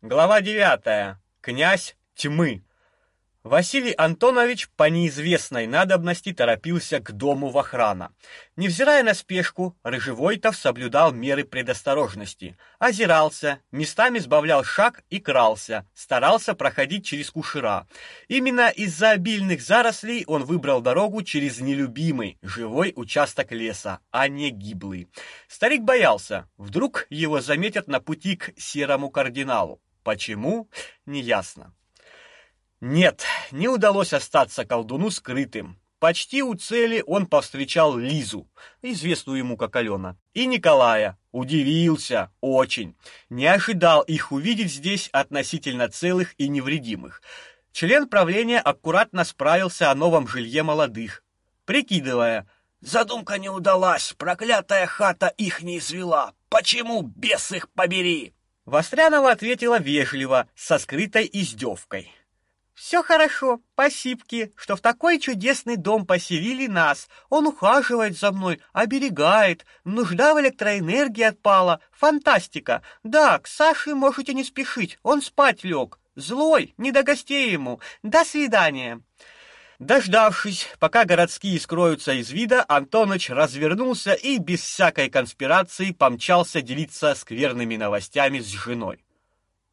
Глава 9. Князь тьмы. Василий Антонович по неизвестной надобности торопился к дому в охрана. Невзирая на спешку, Рыжевойтов соблюдал меры предосторожности, озирался, местами сбавлял шаг и крался, старался проходить через кушера. Именно из-за обильных зарослей он выбрал дорогу через нелюбимый живой участок леса, а не гиблый. Старик боялся, вдруг его заметят на пути к серому кардиналу. Почему? Неясно. Нет, не удалось остаться колдуну скрытым. Почти у цели он повстречал Лизу, известную ему как Алена, и Николая. Удивился очень. Не ожидал их увидеть здесь относительно целых и невредимых. Член правления аккуратно справился о новом жилье молодых, прикидывая: задумка не удалась, проклятая хата их не извела. Почему бес их побери? Вострянова ответила вежливо, со скрытой издевкой. «Все хорошо, спасибки, что в такой чудесный дом поселили нас. Он ухаживает за мной, оберегает. Нужда в электроэнергии отпала. Фантастика. Да, к Саше можете не спешить, он спать лег. Злой, не до гостей ему. До свидания». Дождавшись, пока городские скроются из вида, Антоныч развернулся и без всякой конспирации помчался делиться скверными новостями с женой.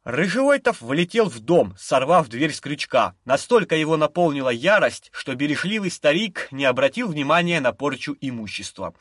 Рыжевойтов влетел в дом, сорвав дверь с крючка. Настолько его наполнила ярость, что бережливый старик не обратил внимания на порчу имущества.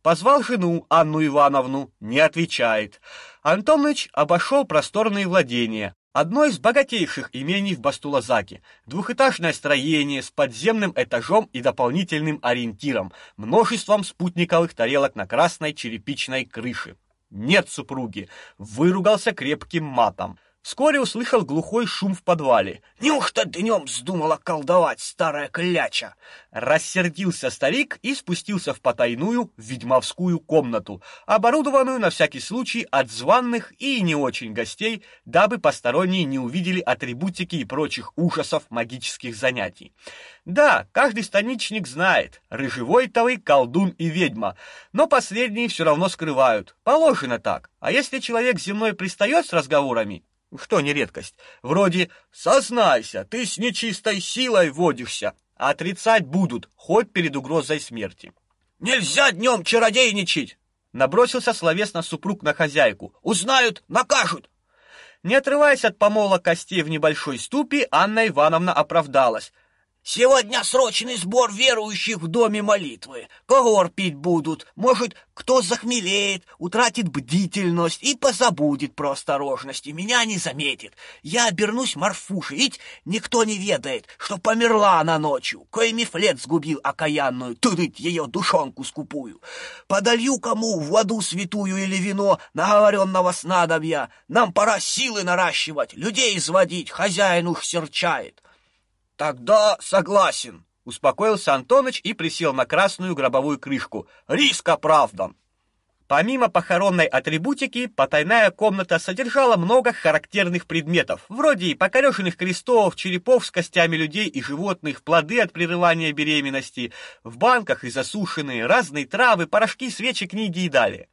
Позвал жену, Анну Ивановну, не отвечает. Антоныч обошел просторные владения, Одно из богатейших имений в Бастулазаке. Двухэтажное строение с подземным этажом и дополнительным ориентиром, множеством спутниковых тарелок на красной черепичной крыше. Нет супруги, выругался крепким матом. Вскоре услышал глухой шум в подвале. «Неужто днем вздумала колдовать, старая кляча?» Рассердился старик и спустился в потайную ведьмовскую комнату, оборудованную на всякий случай от званных и не очень гостей, дабы посторонние не увидели атрибутики и прочих ужасов магических занятий. Да, каждый станичник знает, рыжевойтовый колдун и ведьма, но последние все равно скрывают. Положено так. А если человек земной пристает с разговорами, что не редкость. Вроде «Сознайся, ты с нечистой силой водишься», а отрицать будут, хоть перед угрозой смерти. «Нельзя днем чародейничать!» Набросился словесно супруг на хозяйку. «Узнают, накажут!» Не отрываясь от помола костей в небольшой ступе, Анна Ивановна оправдалась. Сегодня срочный сбор верующих в доме молитвы. Когор пить будут. Может, кто захмелеет, утратит бдительность и позабудет про осторожность, и меня не заметит. Я обернусь Марфушей, ведь никто не ведает, что померла она ночью. Кой мифлет сгубил окаянную, тудыть ее душонку скупую. Подолью кому в воду святую или вино наговоренного снадобья. Нам пора силы наращивать, людей изводить, хозяин уж серчает. Тогда согласен, успокоился Антоныч и присел на красную гробовую крышку. Риск оправдан. Помимо похоронной атрибутики, потайная комната содержала много характерных предметов, вроде покореженных крестов, черепов с костями людей и животных, плоды от прерывания беременности, в банках и засушенные, разные травы, порошки, свечи, книги и далее.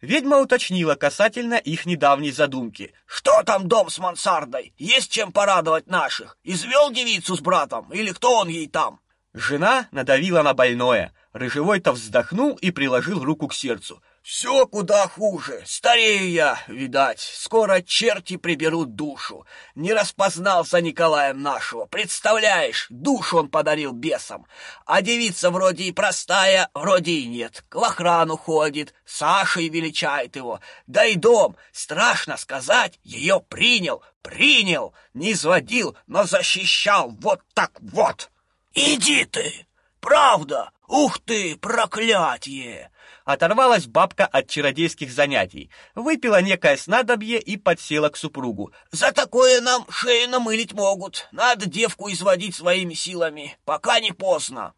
Ведьма уточнила касательно их недавней задумки. «Что там дом с мансардой? Есть чем порадовать наших? Извел девицу с братом? Или кто он ей там?» Жена надавила на больное. Рыжевой-то вздохнул и приложил руку к сердцу. Все куда хуже. Старею я, видать. Скоро черти приберут душу. Не распознал за Николаем нашего. Представляешь, душу он подарил бесам. А девица вроде и простая, вроде и нет. К охрану ходит, Сашей величает его. Да и дом, страшно сказать, ее принял, принял. Не изводил, но защищал. Вот так вот. Иди ты! Правда! Ух ты, проклятие! Оторвалась бабка от чародейских занятий, выпила некое снадобье и подсела к супругу. За такое нам шею намылить могут. Надо девку изводить своими силами, пока не поздно.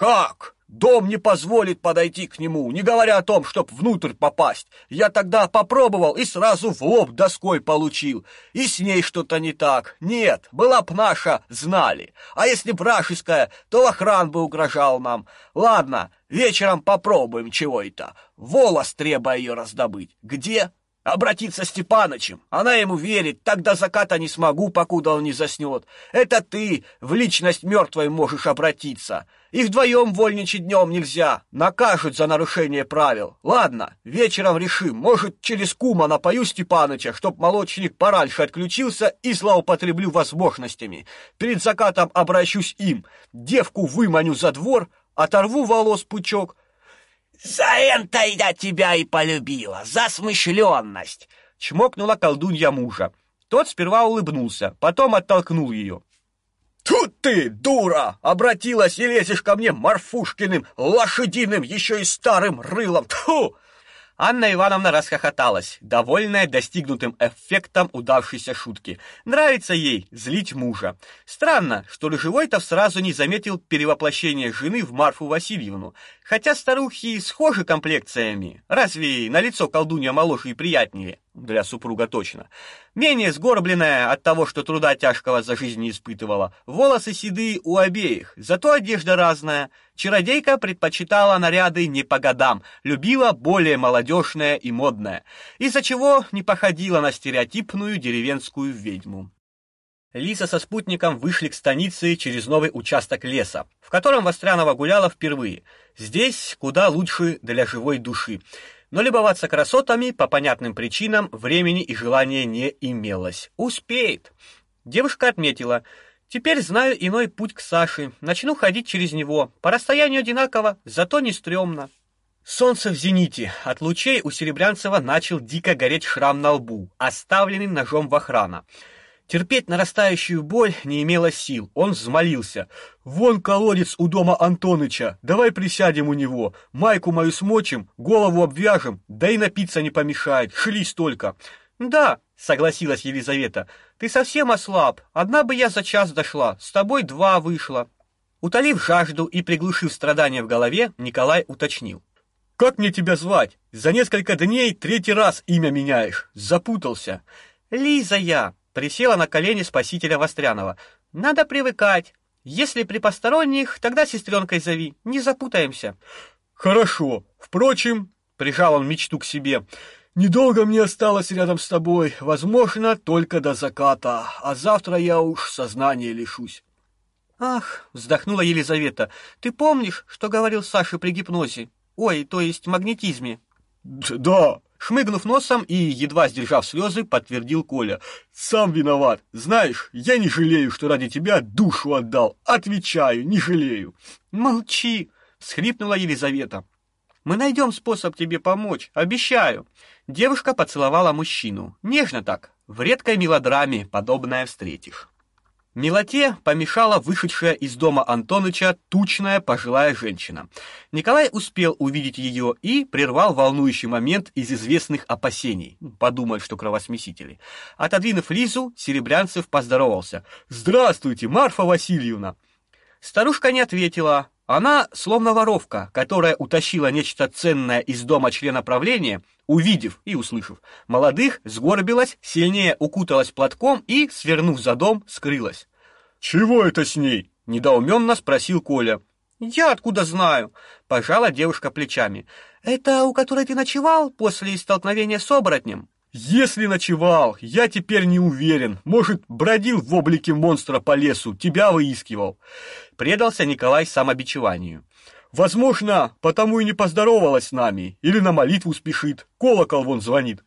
Как? Дом не позволит подойти к нему, не говоря о том, чтоб внутрь попасть. Я тогда попробовал и сразу в лоб доской получил. И с ней что-то не так. Нет, была б наша, знали. А если брашеская, то охран бы угрожал нам. Ладно, вечером попробуем чего это. Волос треба ее раздобыть. Где? Обратиться Степанычем. Она ему верит, так до заката не смогу, покуда он не заснет. Это ты в личность мертвой можешь обратиться. Их вдвоем вольничать днем нельзя. Накажут за нарушение правил. Ладно, вечером решим. Может, через кума напою Степаныча, чтоб молочник пораньше отключился и злоупотреблю возможностями. Перед закатом обращусь им. Девку выманю за двор, оторву волос пучок, «За это я тебя и полюбила, за смышленность!» Чмокнула колдунья мужа. Тот сперва улыбнулся, потом оттолкнул ее. «Тут ты, дура! Обратилась и лезешь ко мне Марфушкиным, лошадиным, еще и старым рылом! Тьфу!» Анна Ивановна расхохоталась, довольная достигнутым эффектом удавшейся шутки. Нравится ей злить мужа. Странно, что Рыжевой-то сразу не заметил перевоплощения жены в Марфу Васильевну. Хотя старухи схожи комплекциями. Разве на лицо колдунья моложе и приятнее? Для супруга точно. Менее сгорбленная от того, что труда тяжкого за жизнь не испытывала. Волосы седые у обеих, зато одежда разная. Чародейка предпочитала наряды не по годам, любила более молодежное и модное, из-за чего не походила на стереотипную деревенскую ведьму. Лиса со спутником вышли к станице через новый участок леса, в котором Вострянова гуляла впервые. Здесь куда лучше для живой души но любоваться красотами по понятным причинам времени и желания не имелось. Успеет. Девушка отметила: "Теперь знаю иной путь к Саше. Начну ходить через него. По расстоянию одинаково, зато не стрёмно". Солнце в зените. От лучей у Серебрянцева начал дико гореть шрам на лбу, оставленный ножом в охрана. Терпеть нарастающую боль не имело сил. Он взмолился: "Вон колодец у дома Антоныча. Давай присядем у него. Майку мою смочим, голову обвяжем, да и напиться не помешает. Шлись только". "Да", согласилась Елизавета. "Ты совсем ослаб. Одна бы я за час дошла, с тобой два вышло". Утолив жажду и приглушив страдания в голове, Николай уточнил: "Как мне тебя звать? За несколько дней третий раз имя меняешь. Запутался". "Лиза я", Присела на колени спасителя Вострянова. Надо привыкать. Если при посторонних, тогда сестренкой зови, не запутаемся. Хорошо. Впрочем, прижал он мечту к себе. Недолго мне осталось рядом с тобой, возможно, только до заката, а завтра я уж сознания лишусь. Ах, вздохнула Елизавета. Ты помнишь, что говорил Саша при гипнозе? Ой, то есть магнетизме? Да, Шмыгнув носом и едва сдержав слезы, подтвердил Коля. «Сам виноват. Знаешь, я не жалею, что ради тебя душу отдал. Отвечаю, не жалею». «Молчи!» — схлипнула Елизавета. «Мы найдем способ тебе помочь, обещаю». Девушка поцеловала мужчину. Нежно так. В редкой мелодраме подобное встретишь. Милоте помешала вышедшая из дома Антоныча тучная пожилая женщина. Николай успел увидеть ее и прервал волнующий момент из известных опасений. Подумать, что кровосмесители. Отодвинув Лизу, Серебрянцев поздоровался. «Здравствуйте, Марфа Васильевна!» Старушка не ответила, она, словно воровка, которая утащила нечто ценное из дома члена правления, увидев и услышав молодых, сгорбилась, сильнее укуталась платком и, свернув за дом, скрылась. «Чего это с ней?» — недоуменно спросил Коля. «Я откуда знаю?» — пожала девушка плечами. «Это у которой ты ночевал после столкновения с оборотнем?» Если ночевал, я теперь не уверен. Может, бродил в облике монстра по лесу, тебя выискивал. Предался Николай самобичеванию. Возможно, потому и не поздоровалась с нами, или на молитву спешит. Колокол вон звонит.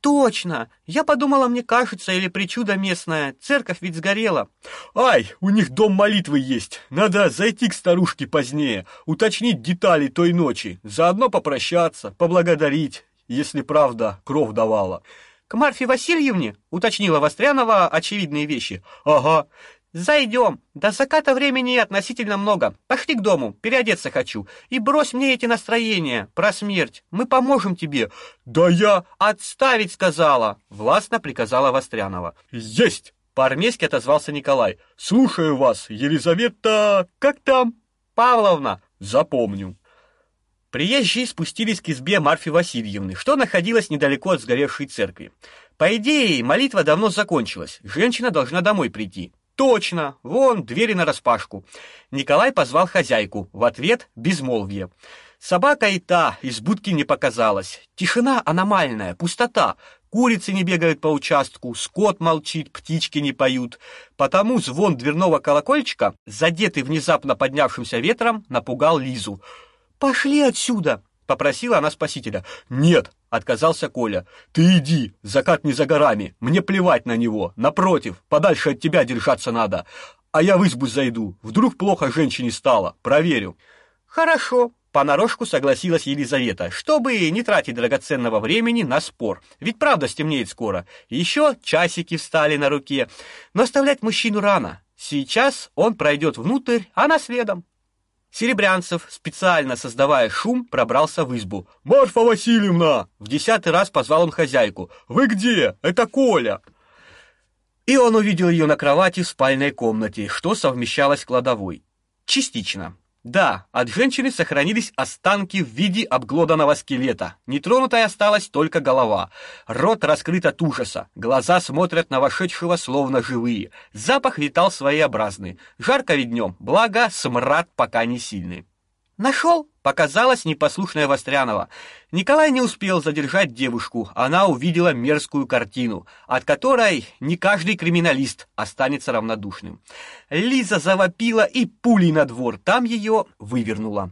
Точно. Я подумала, мне кажется, или причуда местная. Церковь ведь сгорела. Ай, у них дом молитвы есть. Надо зайти к старушке позднее, уточнить детали той ночи, заодно попрощаться, поблагодарить если правда кровь давала. К Марфе Васильевне, уточнила Вострянова очевидные вещи. Ага. Зайдем. До заката времени относительно много. Пошли к дому, переодеться хочу. И брось мне эти настроения про смерть. Мы поможем тебе. Да я отставить сказала, властно приказала Вострянова. Есть. По-армейски отозвался Николай. Слушаю вас, Елизавета. Как там? Павловна. Запомню. Приезжие спустились к избе Марфи Васильевны, что находилась недалеко от сгоревшей церкви. По идее, молитва давно закончилась. Женщина должна домой прийти. Точно, вон двери нараспашку. Николай позвал хозяйку. В ответ безмолвие. Собака и та из будки не показалась. Тишина аномальная, пустота. Курицы не бегают по участку, скот молчит, птички не поют. Потому звон дверного колокольчика, задетый внезапно поднявшимся ветром, напугал Лизу. «Пошли отсюда!» — попросила она спасителя. «Нет!» — отказался Коля. «Ты иди, закат не за горами, мне плевать на него. Напротив, подальше от тебя держаться надо. А я в избу зайду, вдруг плохо женщине стало, проверю». «Хорошо», Понарошку согласилась Елизавета, чтобы не тратить драгоценного времени на спор. Ведь правда стемнеет скоро. Еще часики встали на руке. Но оставлять мужчину рано. Сейчас он пройдет внутрь, а на следом. Серебрянцев, специально создавая шум, пробрался в избу. «Марфа Васильевна!» В десятый раз позвал он хозяйку. «Вы где? Это Коля!» И он увидел ее на кровати в спальной комнате, что совмещалось с кладовой. Частично. Да, от женщины сохранились останки в виде обглоданного скелета. Нетронутой осталась только голова. Рот раскрыт от ужаса, глаза смотрят на вошедшего словно живые. Запах витал своеобразный. Жарко ведь днем, благо смрад пока не сильный. Нашел, показалась непослушная Вострянова. Николай не успел задержать девушку. Она увидела мерзкую картину, от которой не каждый криминалист останется равнодушным. Лиза завопила и пулей на двор, там ее вывернула.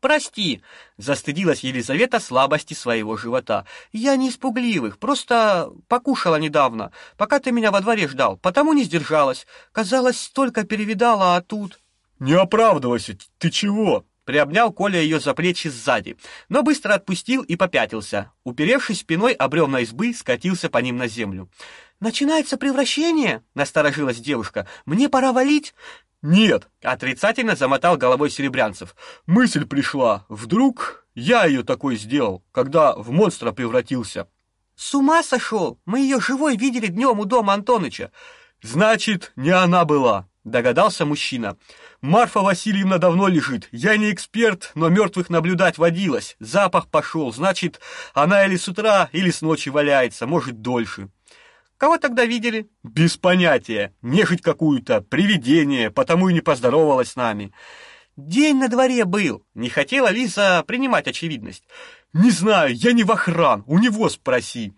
Прости, застыдилась Елизавета слабости своего живота. Я не испугливых, просто покушала недавно, пока ты меня во дворе ждал, потому не сдержалась. Казалось, столько перевидала, а тут Не оправдывайся. Ты чего? Приобнял Коля ее за плечи сзади, но быстро отпустил и попятился. Уперевшись спиной об бревна избы, скатился по ним на землю. «Начинается превращение?» — насторожилась девушка. «Мне пора валить?» «Нет!» — отрицательно замотал головой Серебрянцев. «Мысль пришла. Вдруг я ее такой сделал, когда в монстра превратился». «С ума сошел! Мы ее живой видели днем у дома Антоныча!» «Значит, не она была!» — догадался мужчина. Марфа Васильевна давно лежит. Я не эксперт, но мертвых наблюдать водилось. Запах пошел. Значит, она или с утра, или с ночи валяется, может, дольше. Кого тогда видели? Без понятия. Нежить какую-то, привидение, потому и не поздоровалась с нами. День на дворе был. Не хотела Лиза принимать очевидность. Не знаю, я не в охран. У него спроси.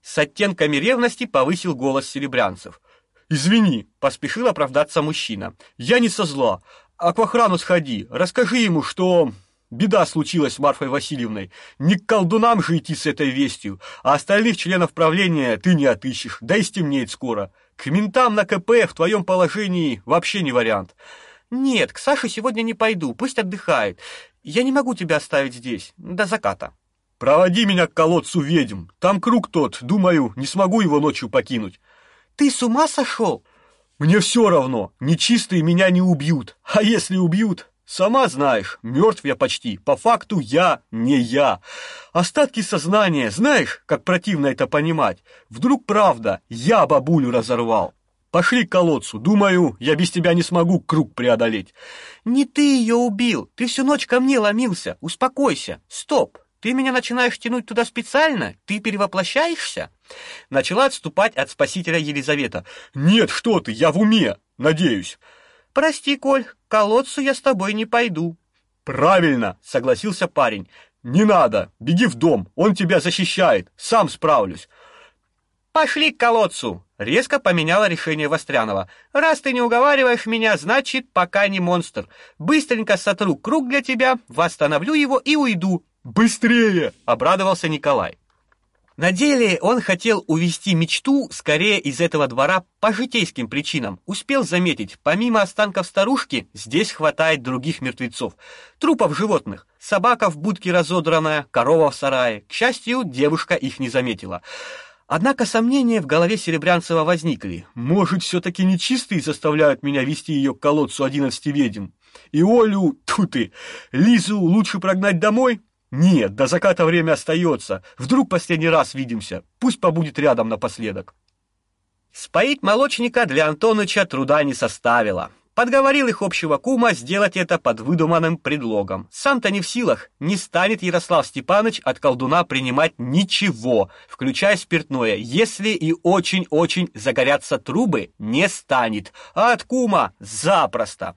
С оттенками ревности повысил голос Серебрянцев. Извини, поспешил оправдаться мужчина. Я не со зла. А к охрану сходи, расскажи ему, что беда случилась с Марфой Васильевной. Не к колдунам же идти с этой вестью, а остальных членов правления ты не отыщешь, да и стемнеет скоро. К ментам на КП в твоем положении вообще не вариант. Нет, к Саше сегодня не пойду, пусть отдыхает. Я не могу тебя оставить здесь до заката. Проводи меня к колодцу ведьм. Там круг тот, думаю, не смогу его ночью покинуть. Ты с ума сошел? Мне все равно, нечистые меня не убьют. А если убьют, сама знаешь, мертв я почти. По факту я не я. Остатки сознания, знаешь, как противно это понимать. Вдруг правда, я бабулю разорвал. Пошли к колодцу. Думаю, я без тебя не смогу круг преодолеть. Не ты ее убил. Ты всю ночь ко мне ломился. Успокойся. Стоп. Ты меня начинаешь тянуть туда специально? Ты перевоплощаешься? Начала отступать от спасителя Елизавета. Нет, что ты, я в уме, надеюсь. Прости, Коль, к колодцу я с тобой не пойду. Правильно, согласился парень. Не надо, беги в дом, он тебя защищает, сам справлюсь. Пошли к колодцу, резко поменяла решение Вострянова. Раз ты не уговариваешь меня, значит, пока не монстр. Быстренько сотру круг для тебя, восстановлю его и уйду. Быстрее, обрадовался Николай. На деле он хотел увести мечту скорее из этого двора по житейским причинам. Успел заметить, помимо останков старушки, здесь хватает других мертвецов. Трупов животных. Собака в будке разодранная, корова в сарае. К счастью, девушка их не заметила. Однако сомнения в голове Серебрянцева возникли. Может, все-таки нечистые заставляют меня вести ее к колодцу одиннадцати ведьм? И Олю, тут и Лизу лучше прогнать домой? Нет, до заката время остается. Вдруг последний раз видимся. Пусть побудет рядом напоследок. Споить молочника для Антоныча труда не составило. Подговорил их общего кума сделать это под выдуманным предлогом. Сам-то не в силах, не станет Ярослав Степанович от колдуна принимать ничего, включая спиртное, если и очень-очень загорятся трубы, не станет, а от кума запросто.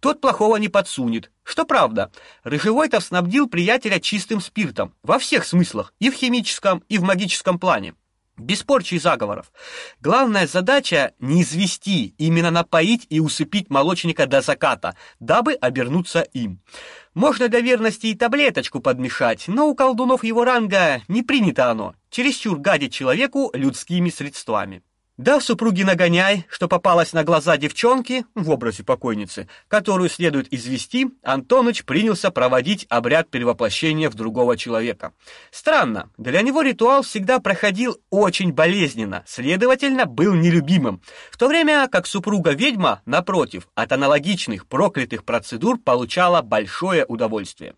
Тот плохого не подсунет. Что правда, Рыжевойтов снабдил приятеля чистым спиртом во всех смыслах, и в химическом, и в магическом плане без порчи и заговоров. Главная задача не извести, именно напоить и усыпить молочника до заката, дабы обернуться им. Можно для верности и таблеточку подмешать, но у колдунов его ранга не принято оно. Чересчур гадить человеку людскими средствами. Да, супруги нагоняй, что попалась на глаза девчонки в образе покойницы, которую следует извести, Антоныч принялся проводить обряд перевоплощения в другого человека. Странно, для него ритуал всегда проходил очень болезненно, следовательно, был нелюбимым, в то время как супруга-ведьма, напротив, от аналогичных проклятых процедур получала большое удовольствие.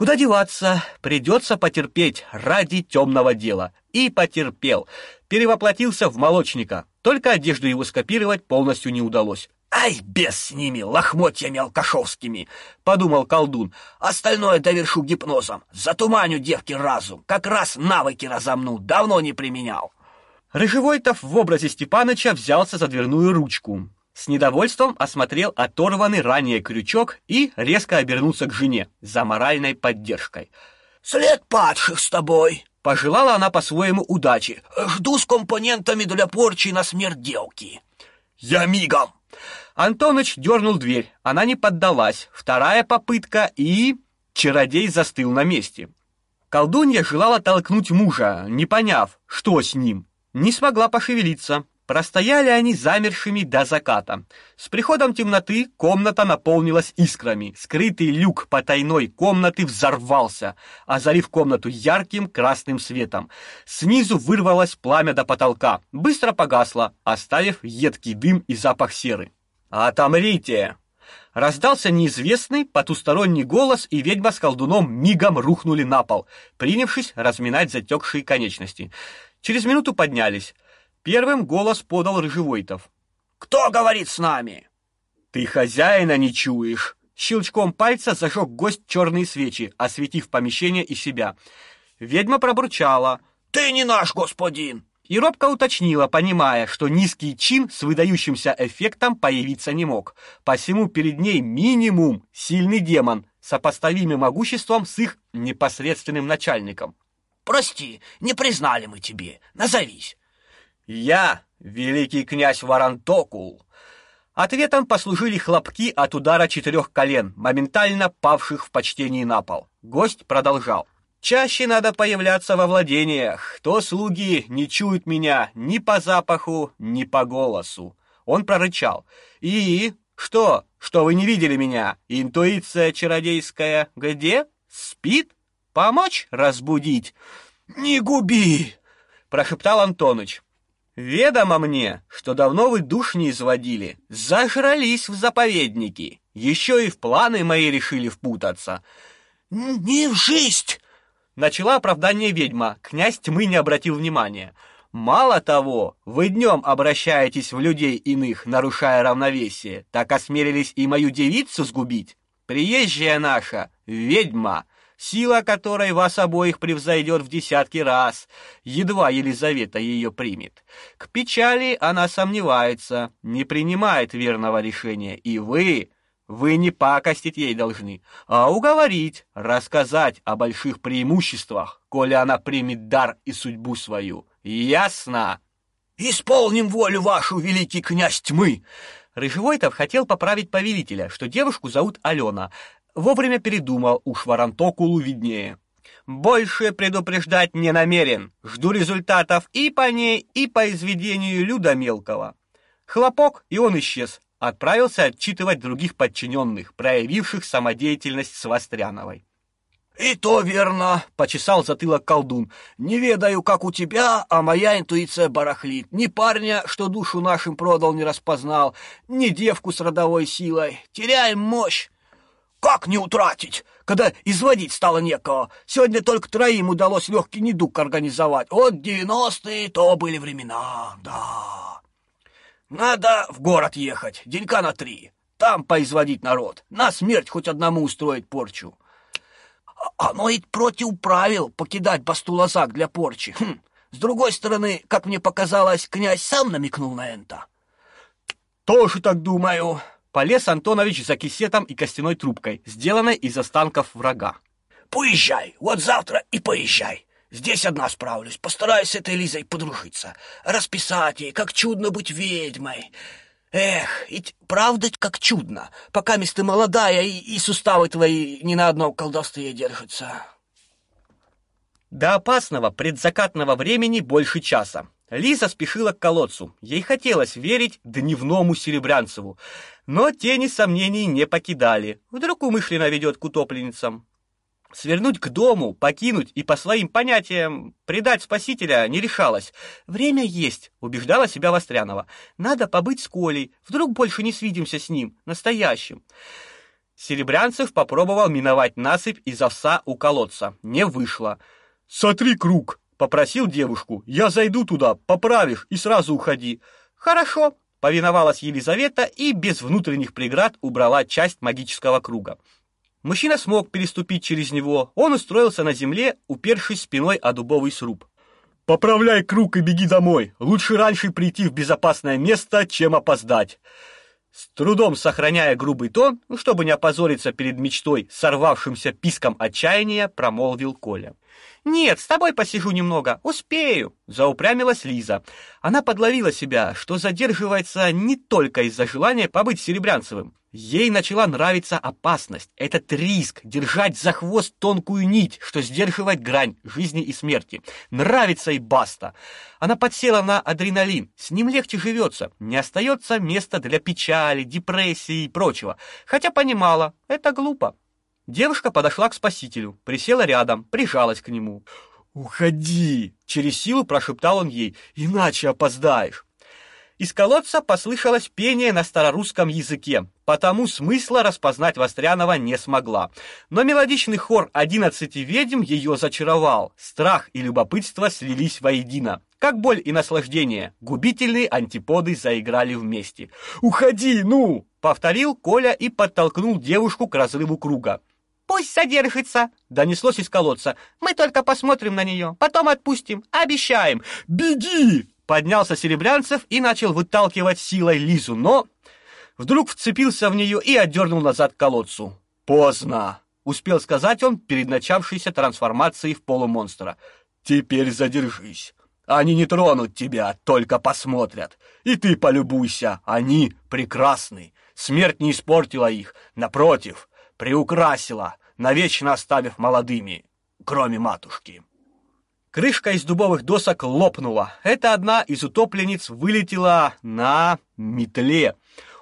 Куда деваться, придется потерпеть ради темного дела. И потерпел. Перевоплотился в молочника. Только одежду его скопировать полностью не удалось. «Ай, без с ними, лохмотьями алкашовскими!» — подумал колдун. «Остальное довершу гипнозом. Затуманю девки разум. Как раз навыки разомну. Давно не применял». Рыжевойтов в образе Степаныча взялся за дверную ручку. С недовольством осмотрел оторванный ранее крючок и резко обернулся к жене за моральной поддержкой. «След падших с тобой!» Пожелала она по-своему удачи. «Жду с компонентами для порчи на смерть девки». «Я мигом!» Антоныч дернул дверь. Она не поддалась. Вторая попытка и... Чародей застыл на месте. Колдунья желала толкнуть мужа, не поняв, что с ним. Не смогла пошевелиться. Простояли они замершими до заката. С приходом темноты комната наполнилась искрами. Скрытый люк потайной комнаты взорвался, озарив комнату ярким красным светом. Снизу вырвалось пламя до потолка, быстро погасло, оставив едкий дым и запах серы. «Отомрите!» Раздался неизвестный потусторонний голос, и ведьма с колдуном мигом рухнули на пол, принявшись разминать затекшие конечности. Через минуту поднялись. Первым голос подал Рыжевойтов. «Кто говорит с нами?» «Ты хозяина не чуешь!» Щелчком пальца зажег гость черные свечи, осветив помещение и себя. Ведьма пробурчала. «Ты не наш господин!» И робко уточнила, понимая, что низкий чин с выдающимся эффектом появиться не мог. Посему перед ней минимум сильный демон, сопоставимый могуществом с их непосредственным начальником. «Прости, не признали мы тебе. Назовись!» Я великий князь Варантокул. Ответом послужили хлопки от удара четырех колен, моментально павших в почтении на пол. Гость продолжал: Чаще надо появляться во владениях. То слуги не чуют меня ни по запаху, ни по голосу. Он прорычал: "И что? Что вы не видели меня? Интуиция чародейская где? Спит? Помочь разбудить? Не губи!" прошептал Антоныч. Ведомо мне, что давно вы душ не изводили, зажрались в заповедники, еще и в планы мои решили впутаться. Не в жизнь! Начала оправдание ведьма, князь тьмы не обратил внимания. Мало того, вы днем обращаетесь в людей иных, нарушая равновесие, так осмелились и мою девицу сгубить. Приезжая наша, ведьма, сила которой вас обоих превзойдет в десятки раз. Едва Елизавета ее примет. К печали она сомневается, не принимает верного решения, и вы, вы не пакостить ей должны, а уговорить, рассказать о больших преимуществах, коли она примет дар и судьбу свою. Ясно? Исполним волю вашу, великий князь тьмы. Рыжевойтов хотел поправить повелителя, что девушку зовут Алена, Вовремя передумал, уж Варантокулу виднее. Больше предупреждать не намерен. Жду результатов и по ней, и по изведению Люда Мелкого. Хлопок, и он исчез. Отправился отчитывать других подчиненных, проявивших самодеятельность с Востряновой. «И то верно», — почесал затылок колдун. «Не ведаю, как у тебя, а моя интуиция барахлит. Ни парня, что душу нашим продал, не распознал, ни девку с родовой силой. Теряем мощь. Как не утратить, когда изводить стало некого? Сегодня только троим удалось легкий недуг организовать. Вот девяностые то были времена, да. Надо в город ехать, денька на три. там поизводить народ, на смерть хоть одному устроить порчу. А, оно ведь против правил покидать бастулазак для порчи. Хм. С другой стороны, как мне показалось, князь сам намекнул на это. Тоже так думаю. Полез Антонович за кисетом и костяной трубкой, сделанной из останков врага. Поезжай, вот завтра и поезжай. Здесь одна справлюсь, постараюсь с этой Лизой подружиться, расписать ей, как чудно быть ведьмой. Эх, ведь правда как чудно, пока ты молодая и, и суставы твои ни на одном колдовстве держатся. До опасного предзакатного времени больше часа. Лиза спешила к колодцу. Ей хотелось верить дневному Серебрянцеву, но тени сомнений не покидали. Вдруг умышленно ведет к утопленницам. Свернуть к дому, покинуть и по своим понятиям предать спасителя не решалась. Время есть, убеждала себя Вострянова. Надо побыть с Колей, вдруг больше не свидимся с ним, настоящим. Серебрянцев попробовал миновать насыпь из овса у колодца. Не вышло. «Сотри круг!» — попросил девушку. «Я зайду туда, поправишь и сразу уходи». «Хорошо», — повиновалась Елизавета и без внутренних преград убрала часть магического круга. Мужчина смог переступить через него. Он устроился на земле, упершись спиной о дубовый сруб. «Поправляй круг и беги домой. Лучше раньше прийти в безопасное место, чем опоздать». С трудом сохраняя грубый тон, чтобы не опозориться перед мечтой, сорвавшимся писком отчаяния, промолвил Коля. «Нет, с тобой посижу немного, успею», — заупрямилась Лиза. Она подловила себя, что задерживается не только из-за желания побыть Серебрянцевым. Ей начала нравиться опасность, этот риск, держать за хвост тонкую нить, что сдерживает грань жизни и смерти. Нравится и баста. Она подсела на адреналин, с ним легче живется, не остается места для печали, депрессии и прочего. Хотя понимала, это глупо. Девушка подошла к спасителю, присела рядом, прижалась к нему. «Уходи!» — через силу прошептал он ей, «иначе опоздаешь». Из колодца послышалось пение на старорусском языке, потому смысла распознать Вострянова не смогла. Но мелодичный хор одиннадцати ведьм ее зачаровал. Страх и любопытство слились воедино. Как боль и наслаждение, губительные антиподы заиграли вместе. «Уходи, ну!» — повторил Коля и подтолкнул девушку к разрыву круга. «Пусть содержится!» — донеслось из колодца. «Мы только посмотрим на нее, потом отпустим, обещаем!» «Беги!» Поднялся Серебрянцев и начал выталкивать силой Лизу, но вдруг вцепился в нее и отдернул назад к колодцу. «Поздно!» — успел сказать он перед начавшейся трансформацией в полумонстра. «Теперь задержись. Они не тронут тебя, только посмотрят. И ты полюбуйся, они прекрасны. Смерть не испортила их, напротив, приукрасила, навечно оставив молодыми, кроме матушки». Крышка из дубовых досок лопнула. Это одна из утопленниц вылетела на метле.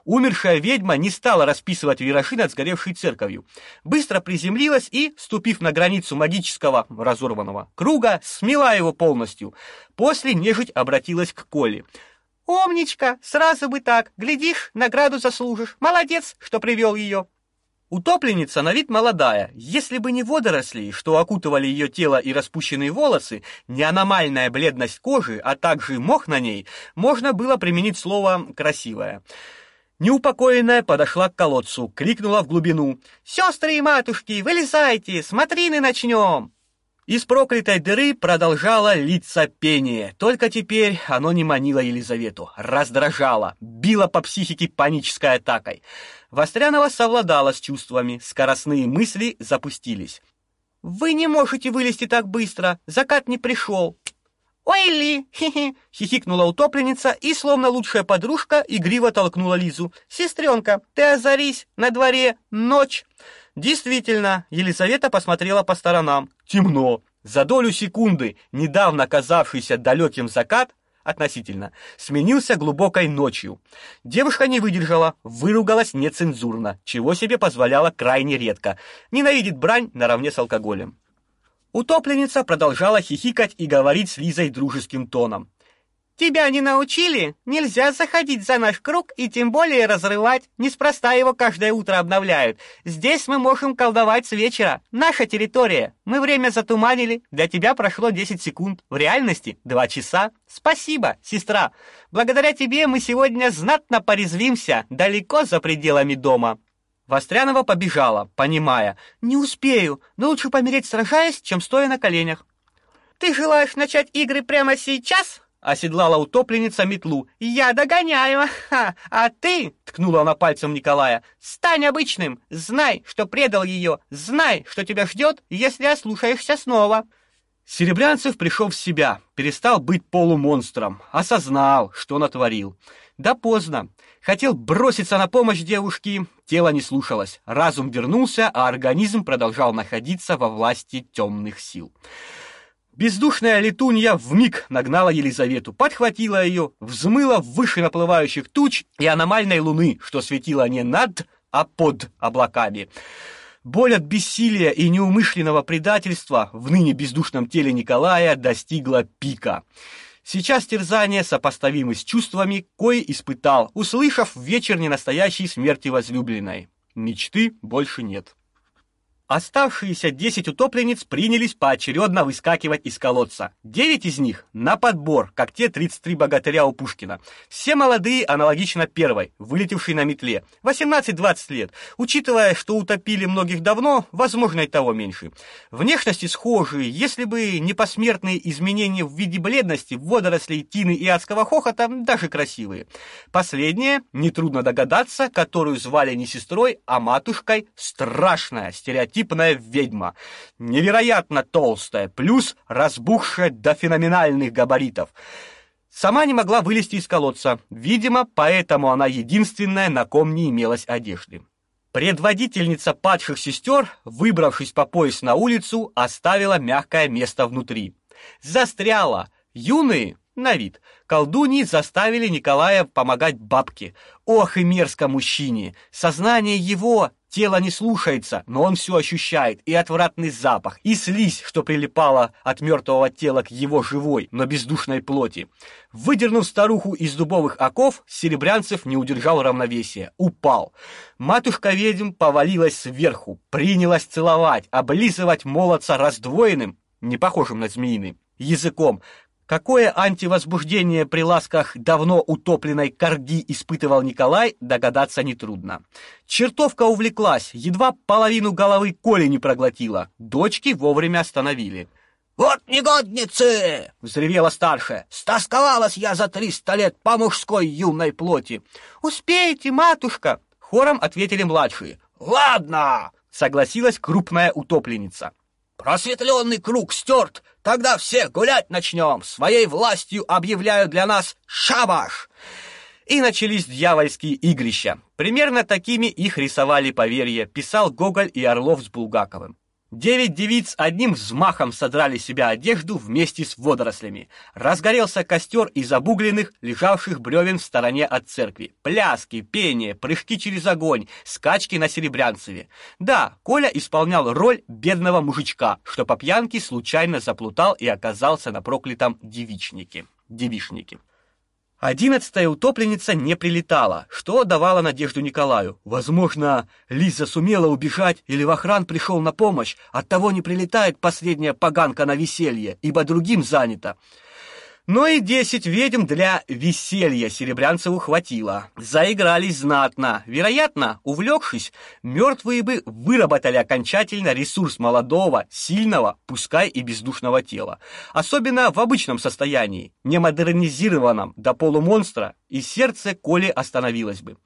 Умершая ведьма не стала расписывать виражи над сгоревшей церковью. Быстро приземлилась и, ступив на границу магического разорванного круга, смела его полностью. После нежить обратилась к Коле. «Умничка, сразу бы так. Глядишь, награду заслужишь. Молодец, что привел ее». Утопленница на вид молодая. Если бы не водоросли, что окутывали ее тело и распущенные волосы, не аномальная бледность кожи, а также мох на ней, можно было применить слово красивая. Неупокоенная подошла к колодцу, крикнула в глубину: «Сестры и матушки, вылезайте, смотрины начнем!» Из проклятой дыры продолжало литься пение, только теперь оно не манило Елизавету, раздражало, било по психике панической атакой. Вострянова совладала с чувствами, скоростные мысли запустились. «Вы не можете вылезти так быстро, закат не пришел». «Ой, Ли!» хи — хихикнула утопленница и, словно лучшая подружка, игриво толкнула Лизу. «Сестренка, ты озарись, на дворе ночь!» Действительно, Елизавета посмотрела по сторонам. Темно. За долю секунды недавно казавшийся далеким закат относительно сменился глубокой ночью. Девушка не выдержала, выругалась нецензурно, чего себе позволяла крайне редко. Ненавидит брань наравне с алкоголем. Утопленница продолжала хихикать и говорить с Лизой дружеским тоном. Тебя не научили? Нельзя заходить за наш круг и тем более разрывать. Неспроста его каждое утро обновляют. Здесь мы можем колдовать с вечера. Наша территория. Мы время затуманили. Для тебя прошло 10 секунд. В реальности 2 часа. Спасибо, сестра. Благодаря тебе мы сегодня знатно порезвимся далеко за пределами дома. Вострянова побежала, понимая: "Не успею, но лучше помереть сражаясь, чем стоя на коленях". Ты желаешь начать игры прямо сейчас? Оседлала утопленница метлу. «Я догоняю! Ха! А ты, — ткнула она пальцем Николая, — стань обычным! Знай, что предал ее! Знай, что тебя ждет, если ослушаешься снова!» Серебрянцев пришел в себя, перестал быть полумонстром, осознал, что натворил. Да поздно. Хотел броситься на помощь девушке, тело не слушалось, разум вернулся, а организм продолжал находиться во власти темных сил. Бездушная летунья вмиг нагнала Елизавету, подхватила ее, взмыла выше наплывающих туч и аномальной луны, что светила не над, а под облаками. Боль от бессилия и неумышленного предательства в ныне бездушном теле Николая достигла пика. Сейчас терзание сопоставимы с чувствами, кои испытал, услышав вечер ненастоящей смерти возлюбленной. Мечты больше нет. Оставшиеся 10 утопленниц принялись поочередно выскакивать из колодца. Девять из них на подбор, как те 33 богатыря у Пушкина. Все молодые, аналогично первой, вылетевшей на метле. 18-20 лет. Учитывая, что утопили многих давно, возможно и того меньше. Внешности схожие, если бы не посмертные изменения в виде бледности, водорослей, тины и адского хохота, даже красивые. Последнее, нетрудно догадаться, которую звали не сестрой, а матушкой, страшная, стереотип типная ведьма, невероятно толстая, плюс разбухшая до феноменальных габаритов. Сама не могла вылезти из колодца. Видимо, поэтому она единственная, на ком не имелось одежды. Предводительница падших сестер, выбравшись по пояс на улицу, оставила мягкое место внутри. Застряла. Юные, на вид, колдуньи заставили Николая помогать бабке. Ох и мерзко мужчине! Сознание его Тело не слушается, но он все ощущает, и отвратный запах, и слизь, что прилипала от мертвого тела к его живой, но бездушной плоти. Выдернув старуху из дубовых оков, Серебрянцев не удержал равновесия, упал. Матушка ведьм повалилась сверху, принялась целовать, облизывать молодца раздвоенным, не похожим на змеиный, языком, Какое антивозбуждение при ласках давно утопленной корги испытывал Николай, догадаться нетрудно. Чертовка увлеклась, едва половину головы Коли не проглотила. Дочки вовремя остановили. «Вот негодницы!» — взревела старшая. «Стосковалась я за триста лет по мужской юной плоти!» «Успеете, матушка!» — хором ответили младшие. «Ладно!» — согласилась крупная утопленница. Просветленный круг стерт, тогда все гулять начнем. Своей властью объявляю для нас шабаш. И начались дьявольские игрища. Примерно такими их рисовали поверья, писал Гоголь и Орлов с Булгаковым. Девять девиц одним взмахом содрали себя одежду вместе с водорослями. Разгорелся костер из обугленных, лежавших бревен в стороне от церкви. Пляски, пение, прыжки через огонь, скачки на Серебрянцеве. Да, Коля исполнял роль бедного мужичка, что по пьянке случайно заплутал и оказался на проклятом девичнике. Девишнике. Одиннадцатая утопленница не прилетала, что давало надежду Николаю. Возможно, Лиза сумела убежать или Вахран пришел на помощь, оттого не прилетает последняя поганка на веселье, ибо другим занята. Но и десять ведьм для веселья Серебрянцеву хватило. Заигрались знатно. Вероятно, увлекшись, мертвые бы выработали окончательно ресурс молодого, сильного, пускай и бездушного тела. Особенно в обычном состоянии, не модернизированном до полумонстра, и сердце Коли остановилось бы.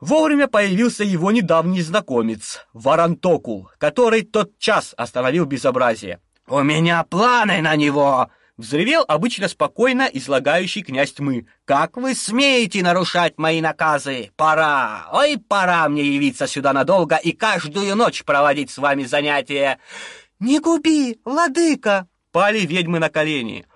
Вовремя появился его недавний знакомец, Варантокул, который тот час остановил безобразие. «У меня планы на него!» Взревел обычно спокойно излагающий князь тьмы. «Как вы смеете нарушать мои наказы? Пора! Ой, пора мне явиться сюда надолго и каждую ночь проводить с вами занятия!» «Не губи, владыка!» Пали ведьмы на колени.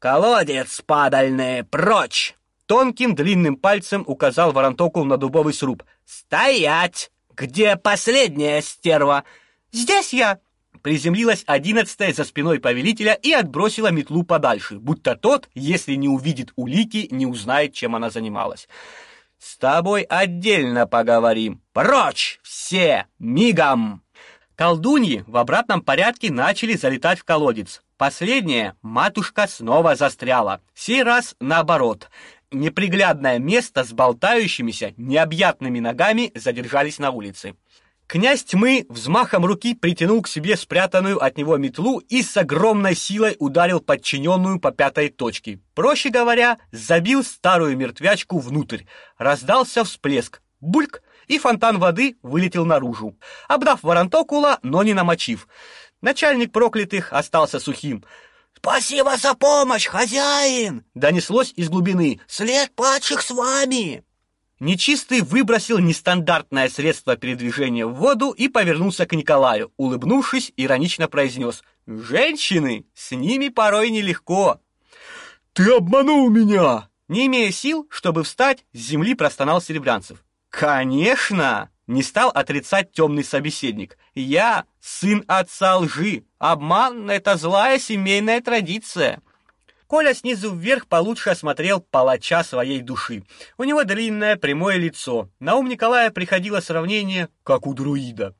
«Колодец падальный, прочь!» Тонким длинным пальцем указал Воронтокул на дубовый сруб. «Стоять! Где последняя стерва?» «Здесь я!» Приземлилась одиннадцатая за спиной повелителя и отбросила метлу подальше, будто тот, если не увидит улики, не узнает, чем она занималась. С тобой отдельно поговорим. Прочь все, мигом. Колдуньи в обратном порядке начали залетать в колодец. Последняя матушка снова застряла. Сей раз наоборот. Неприглядное место с болтающимися необъятными ногами задержались на улице. Князь тьмы взмахом руки притянул к себе спрятанную от него метлу и с огромной силой ударил подчиненную по пятой точке. Проще говоря, забил старую мертвячку внутрь. Раздался всплеск. Бульк! И фонтан воды вылетел наружу, обдав Варантокула, но не намочив. Начальник проклятых остался сухим. «Спасибо за помощь, хозяин!» Донеслось из глубины. «След падших с вами!» Нечистый выбросил нестандартное средство передвижения в воду и повернулся к Николаю, улыбнувшись, иронично произнес «Женщины, с ними порой нелегко». «Ты обманул меня!» Не имея сил, чтобы встать, с земли простонал Серебрянцев. «Конечно!» — не стал отрицать темный собеседник. «Я сын отца лжи. Обман — это злая семейная традиция». Коля снизу вверх получше осмотрел палача своей души. У него длинное прямое лицо. На ум Николая приходило сравнение, как у друида.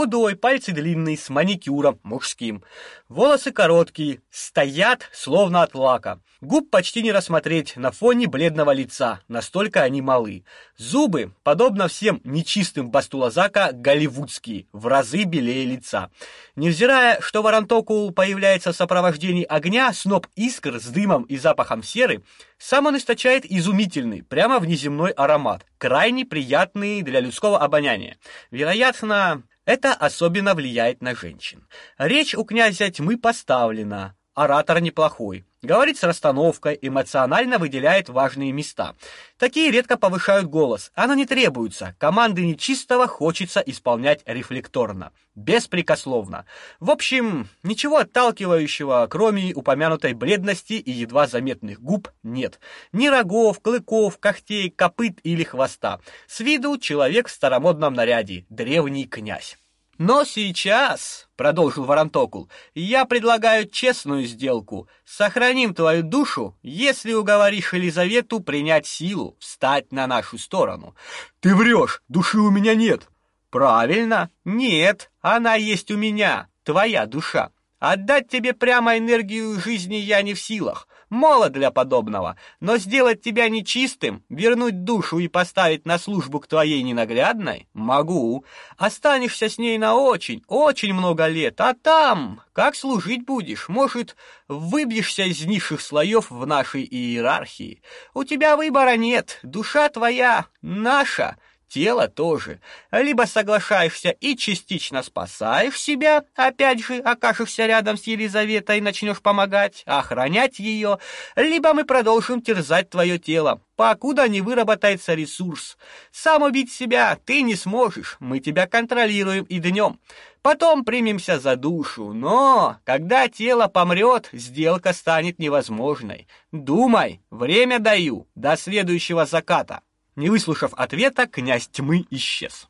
Худой, пальцы длинные, с маникюром, мужским. Волосы короткие, стоят, словно от лака. Губ почти не рассмотреть на фоне бледного лица, настолько они малы. Зубы, подобно всем нечистым бастулазака, голливудские, в разы белее лица. Невзирая, что Варантокул появляется в сопровождении огня, сноп искр с дымом и запахом серы, сам он источает изумительный, прямо внеземной аромат, крайне приятный для людского обоняния. Вероятно, это особенно влияет на женщин. Речь у князя тьмы поставлена. Оратор неплохой. Говорит с расстановкой, эмоционально выделяет важные места. Такие редко повышают голос. Оно не требуется. Команды нечистого хочется исполнять рефлекторно, беспрекословно. В общем, ничего отталкивающего, кроме упомянутой бледности и едва заметных губ, нет. Ни рогов, клыков, когтей, копыт или хвоста. С виду человек в старомодном наряде, древний князь. Но сейчас, продолжил Варантокул, я предлагаю честную сделку. Сохраним твою душу, если уговоришь Елизавету принять силу, встать на нашу сторону. Ты врешь, души у меня нет. Правильно? Нет, она есть у меня, твоя душа. Отдать тебе прямо энергию жизни я не в силах молод для подобного, но сделать тебя нечистым, вернуть душу и поставить на службу к твоей ненаглядной могу. Останешься с ней на очень, очень много лет, а там как служить будешь? Может, выбьешься из низших слоев в нашей иерархии? У тебя выбора нет, душа твоя наша тело тоже. Либо соглашаешься и частично спасаешь себя, опять же, окажешься рядом с Елизаветой и начнешь помогать, охранять ее, либо мы продолжим терзать твое тело, покуда не выработается ресурс. Сам убить себя ты не сможешь, мы тебя контролируем и днем. Потом примемся за душу, но когда тело помрет, сделка станет невозможной. Думай, время даю, до следующего заката. Не выслушав ответа, князь тьмы исчез.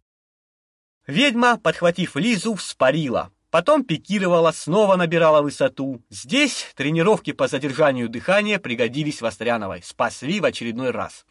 Ведьма, подхватив Лизу, вспарила. Потом пикировала, снова набирала высоту. Здесь тренировки по задержанию дыхания пригодились Востряновой, спасли в очередной раз.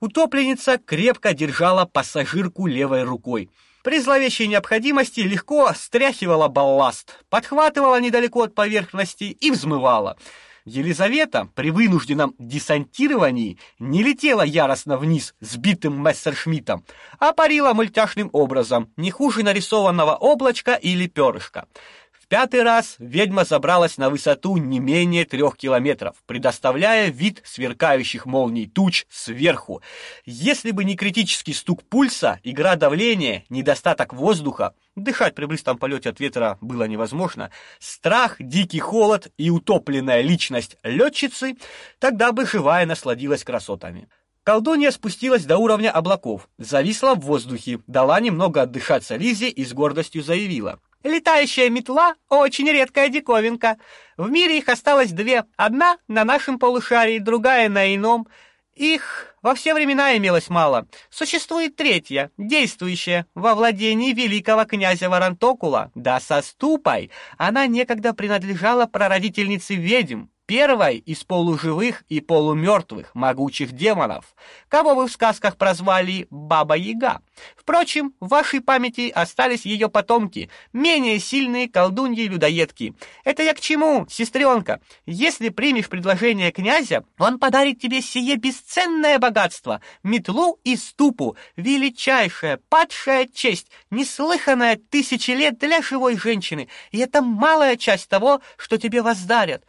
Утопленница крепко держала пассажирку левой рукой. При зловещей необходимости легко стряхивала балласт, подхватывала недалеко от поверхности и взмывала. Елизавета при вынужденном десантировании не летела яростно вниз сбитым мессершмиттом, а парила мультяшным образом, не хуже нарисованного облачка или перышка. В пятый раз ведьма забралась на высоту не менее трех километров, предоставляя вид сверкающих молний туч сверху. Если бы не критический стук пульса, игра давления, недостаток воздуха, дышать при близком полете от ветра было невозможно, страх, дикий холод и утопленная личность летчицы, тогда бы живая насладилась красотами. Колдунья спустилась до уровня облаков, зависла в воздухе, дала немного отдышаться Лизе и с гордостью заявила: Летающая метла — очень редкая диковинка. В мире их осталось две. Одна на нашем полушарии, другая на ином. Их во все времена имелось мало. Существует третья, действующая, во владении великого князя Варантокула, да со ступой. Она некогда принадлежала прародительнице ведьм, первой из полуживых и полумертвых могучих демонов, кого вы в сказках прозвали Баба-Яга. Впрочем, в вашей памяти остались ее потомки, менее сильные колдуньи-людоедки. Это я к чему, сестренка? Если примешь предложение князя, он подарит тебе сие бесценное богатство, метлу и ступу, величайшая, падшая честь, неслыханная тысячи лет для живой женщины, и это малая часть того, что тебе воздарят.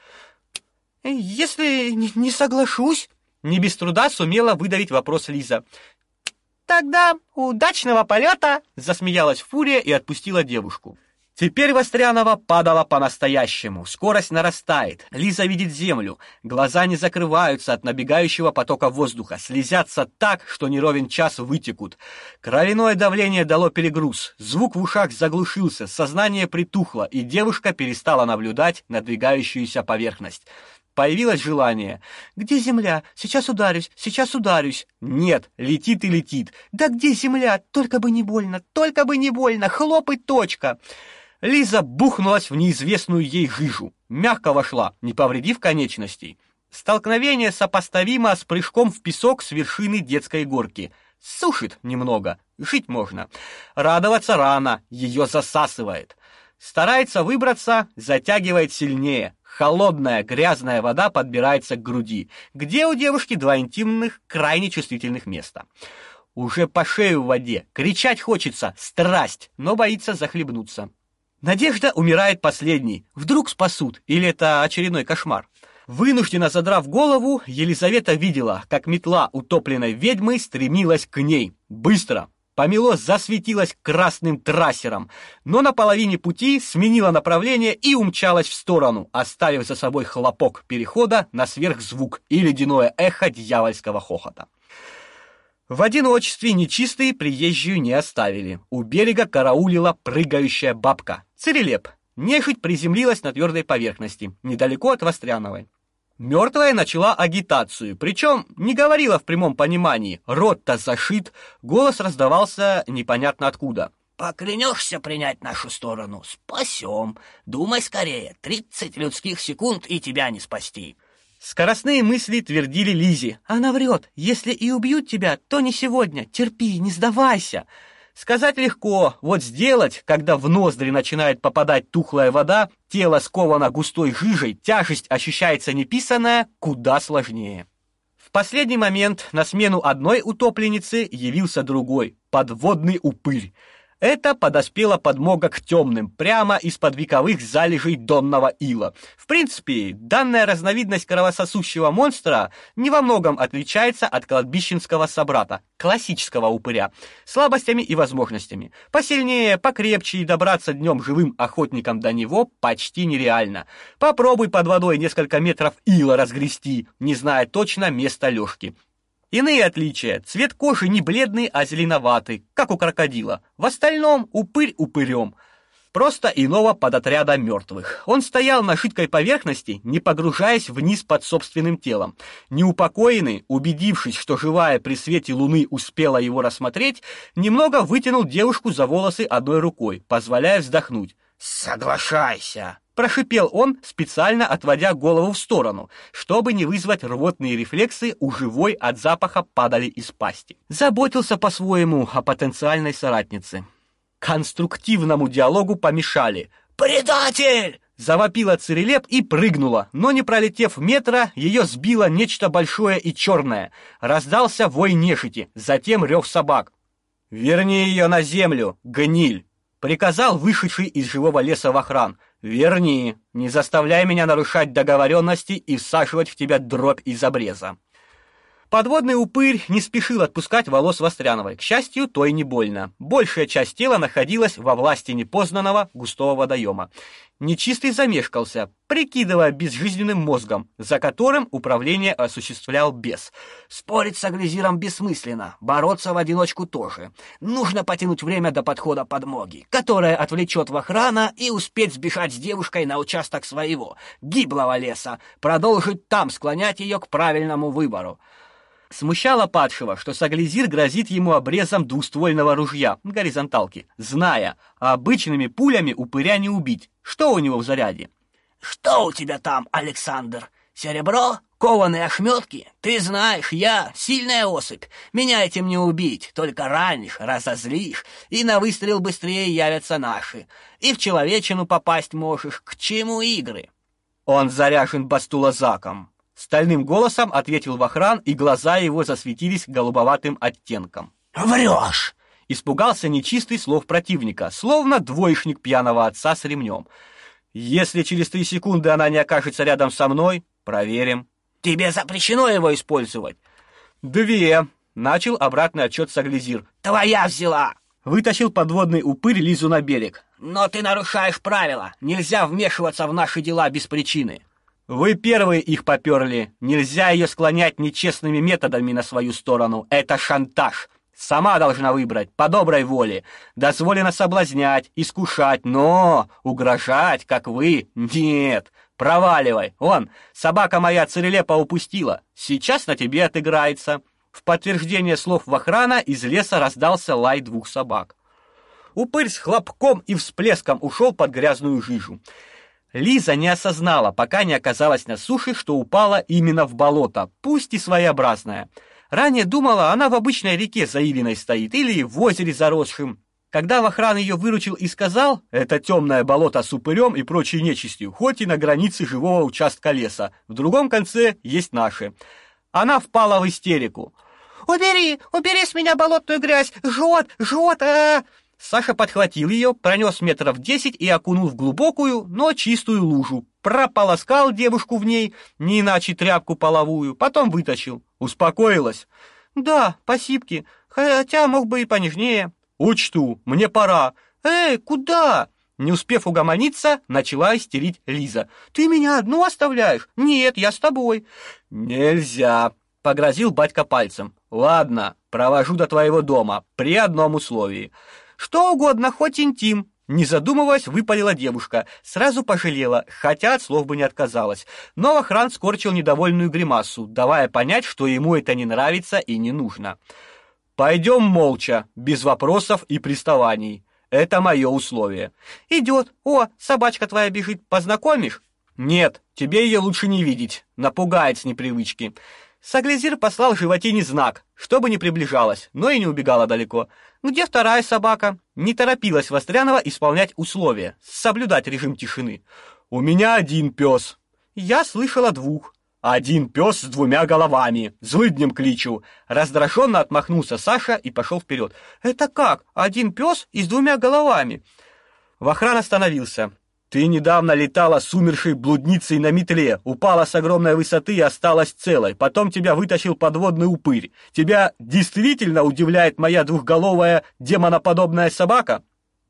«Если не соглашусь...» Не без труда сумела выдавить вопрос Лиза. «Тогда удачного полета!» Засмеялась Фурия и отпустила девушку. Теперь Вострянова падала по-настоящему. Скорость нарастает. Лиза видит землю. Глаза не закрываются от набегающего потока воздуха. Слезятся так, что не ровен час вытекут. Кровяное давление дало перегруз. Звук в ушах заглушился, сознание притухло, и девушка перестала наблюдать надвигающуюся поверхность. Появилось желание. «Где земля? Сейчас ударюсь, сейчас ударюсь». «Нет, летит и летит». «Да где земля? Только бы не больно, только бы не больно, хлоп и точка». Лиза бухнулась в неизвестную ей жижу. Мягко вошла, не повредив конечностей. Столкновение сопоставимо с прыжком в песок с вершины детской горки. Сушит немного, жить можно. Радоваться рано, ее засасывает. Старается выбраться, затягивает сильнее. Холодная, грязная вода подбирается к груди, где у девушки два интимных, крайне чувствительных места. Уже по шею в воде, кричать хочется, страсть, но боится захлебнуться. Надежда умирает последней. Вдруг спасут, или это очередной кошмар? Вынужденно задрав голову, Елизавета видела, как метла утопленной ведьмы стремилась к ней. Быстро, Помело засветилось красным трассером, но на половине пути сменило направление и умчалось в сторону, оставив за собой хлопок перехода на сверхзвук и ледяное эхо дьявольского хохота. В одиночестве нечистые приезжую не оставили. У берега караулила прыгающая бабка. Цирелеп. Нехоть приземлилась на твердой поверхности, недалеко от Востряновой. Мертвая начала агитацию, причем не говорила в прямом понимании. Рот-то зашит, голос раздавался непонятно откуда. Поклянешься принять нашу сторону, спасем. Думай скорее, тридцать людских секунд и тебя не спасти. Скоростные мысли твердили Лизе. Она врет. Если и убьют тебя, то не сегодня. Терпи, не сдавайся. Сказать легко, вот сделать, когда в ноздри начинает попадать тухлая вода, тело сковано густой жижей, тяжесть ощущается неписанная, куда сложнее. В последний момент на смену одной утопленницы явился другой, подводный упырь. Это подоспела подмога к темным, прямо из-под вековых залежей донного ила. В принципе, данная разновидность кровососущего монстра не во многом отличается от кладбищенского собрата, классического упыря, слабостями и возможностями. Посильнее, покрепче и добраться днем живым охотникам до него почти нереально. Попробуй под водой несколько метров ила разгрести, не зная точно места лёжки. Иные отличия. Цвет кожи не бледный, а зеленоватый, как у крокодила. В остальном упырь упырем. Просто иного подотряда мертвых. Он стоял на жидкой поверхности, не погружаясь вниз под собственным телом. Неупокоенный, убедившись, что живая при свете луны успела его рассмотреть, немного вытянул девушку за волосы одной рукой, позволяя вздохнуть. «Соглашайся!» Прошипел он, специально отводя голову в сторону, чтобы не вызвать рвотные рефлексы у живой от запаха падали из пасти. Заботился по-своему о потенциальной соратнице. Конструктивному диалогу помешали. «Предатель!» Завопила Цирелеп и прыгнула, но не пролетев метра, ее сбило нечто большое и черное. Раздался вой нежити, затем рев собак. «Верни ее на землю, гниль!» Приказал вышедший из живого леса в охран. Верни, не заставляй меня нарушать договоренности и всаживать в тебя дробь из обреза. Подводный упырь не спешил отпускать волос Востряновой. К счастью, то и не больно. Большая часть тела находилась во власти непознанного густого водоема. Нечистый замешкался, прикидывая безжизненным мозгом, за которым управление осуществлял бес. Спорить с Аглизиром бессмысленно, бороться в одиночку тоже. Нужно потянуть время до подхода подмоги, которая отвлечет Вахрана и успеть сбежать с девушкой на участок своего, гиблого леса, продолжить там склонять ее к правильному выбору. Смущало падшего, что Саглизир грозит ему обрезом двуствольного ружья, горизонталки, зная, обычными пулями упыря не убить. Что у него в заряде? «Что у тебя там, Александр? Серебро? Кованые ошметки? Ты знаешь, я сильная особь. Меня этим не убить, только ранишь, разозлишь, и на выстрел быстрее явятся наши. И в человечину попасть можешь. К чему игры?» «Он заряжен бастулозаком», — стальным голосом ответил Вахран, и глаза его засветились голубоватым оттенком. «Врешь!» — испугался нечистый слов противника, словно двоечник пьяного отца с ремнем. «Если через три секунды она не окажется рядом со мной, проверим». Тебе запрещено его использовать. Две. Начал обратный отчет Саглизир. Твоя взяла. Вытащил подводный упырь Лизу на берег. Но ты нарушаешь правила. Нельзя вмешиваться в наши дела без причины. Вы первые их поперли. Нельзя ее склонять нечестными методами на свою сторону. Это шантаж. Сама должна выбрать, по доброй воле. Дозволено соблазнять, искушать, но угрожать, как вы, нет. Проваливай. Вон, собака моя цирелепа упустила. Сейчас на тебе отыграется. В подтверждение слов Вахрана из леса раздался лай двух собак. Упырь с хлопком и всплеском ушел под грязную жижу. Лиза не осознала, пока не оказалась на суше, что упала именно в болото, пусть и своеобразное. Ранее думала, она в обычной реке заиленной стоит или в озере заросшем. Когда Вахран ее выручил и сказал, это темное болото с упырем и прочей нечистью, хоть и на границе живого участка леса, в другом конце есть наши. Она впала в истерику. «Убери, убери с меня болотную грязь! Жжет, жжет, а, -а, Саша подхватил ее, пронес метров десять и окунул в глубокую, но чистую лужу. Прополоскал девушку в ней, не иначе тряпку половую, потом вытащил. Успокоилась? «Да, спасибо, хотя мог бы и понежнее». «Учту, мне пора». «Эй, куда?» Не успев угомониться, начала истерить Лиза. «Ты меня одну оставляешь?» «Нет, я с тобой». «Нельзя», — погрозил батька пальцем. «Ладно, провожу до твоего дома, при одном условии». «Что угодно, хоть интим», не задумываясь, выпалила девушка. Сразу пожалела, хотя от слов бы не отказалась. Но охран скорчил недовольную гримасу, давая понять, что ему это не нравится и не нужно. Пойдем молча, без вопросов и приставаний. Это мое условие. Идет. О, собачка твоя бежит, познакомишь? Нет, тебе ее лучше не видеть, напугает с непривычки. Саглизир послал животине знак, чтобы не приближалась, но и не убегала далеко. Где вторая собака? Не торопилась Вострянова исполнять условия, соблюдать режим тишины. У меня один пес. Я слышала двух. Один пес с двумя головами. Злыднем кличу. Раздраженно отмахнулся Саша и пошел вперед. Это как? Один пес и с двумя головами? Вахран остановился. Ты недавно летала с умершей блудницей на метле, упала с огромной высоты и осталась целой. Потом тебя вытащил подводный упырь. Тебя действительно удивляет моя двухголовая демоноподобная собака?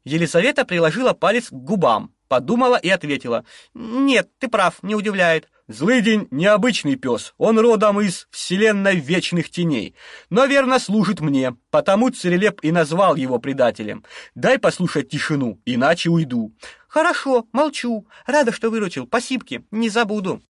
Елизавета приложила палец к губам, подумала и ответила: "Нет, ты прав, не удивляет. Злыдень необычный пес, он родом из вселенной вечных теней, но верно служит мне, потому Цирелеп и назвал его предателем. Дай послушать тишину, иначе уйду. Хорошо, молчу. Рада, что выручил. Спасибки, не забуду.